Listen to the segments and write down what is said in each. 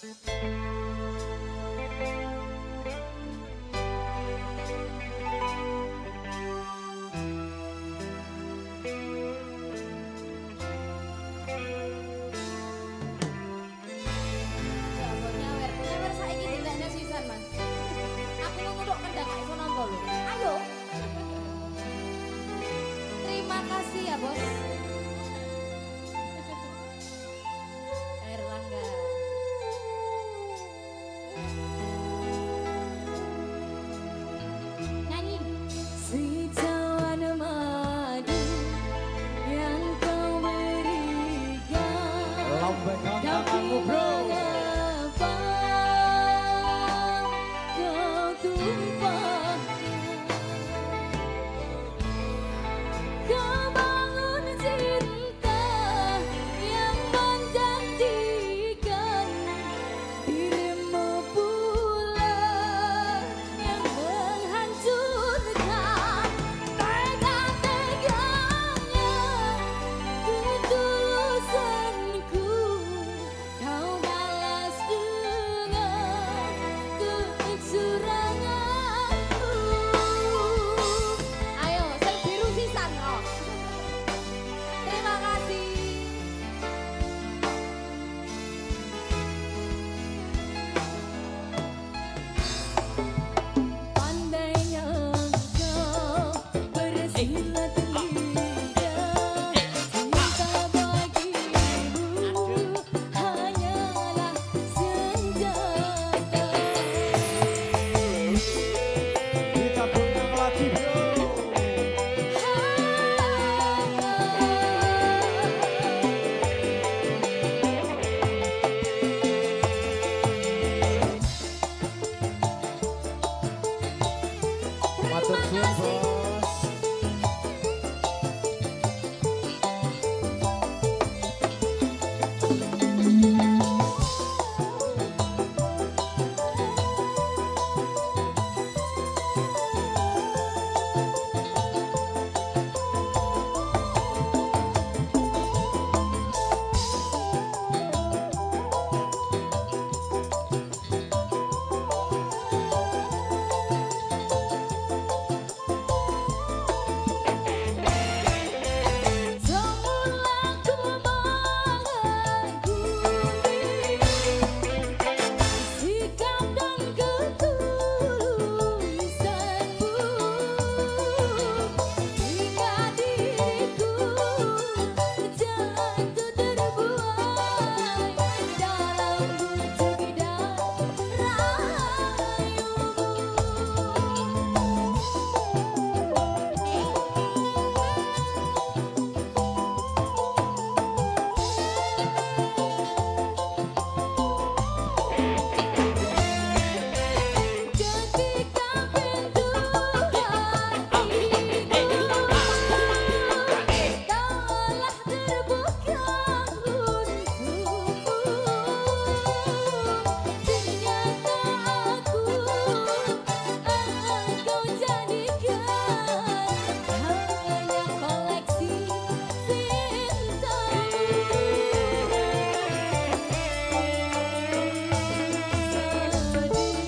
Música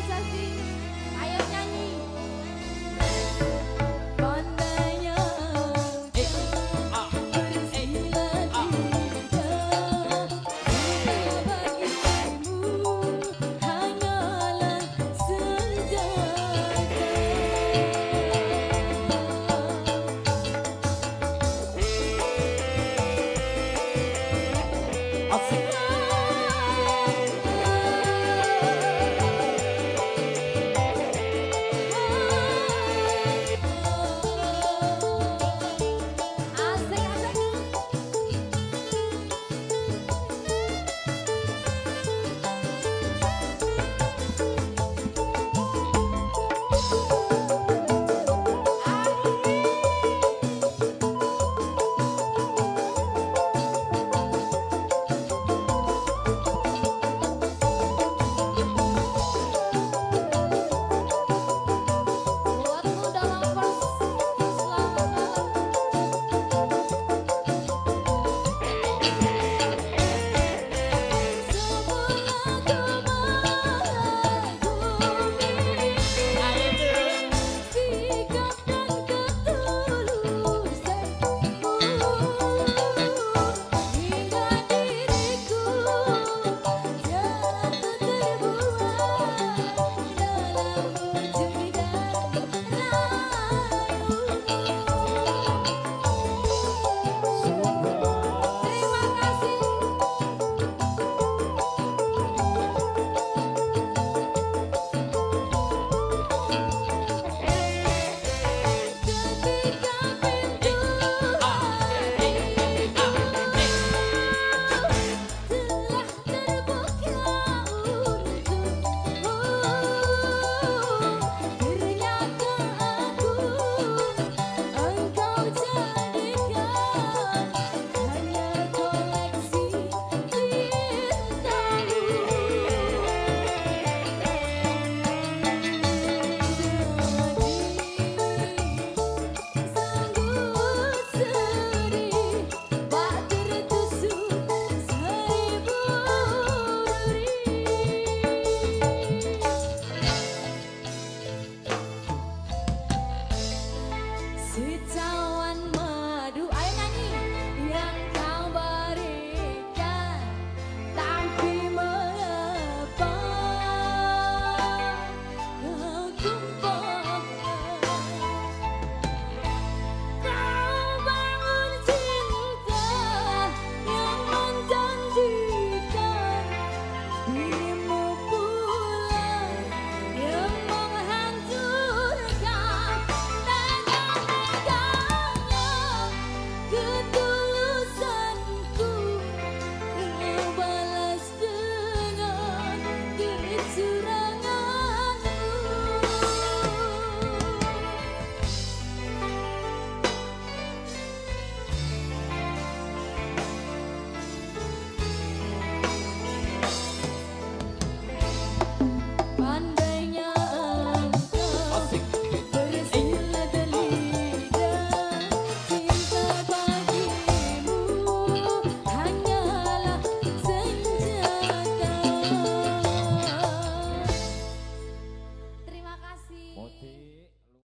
as I think.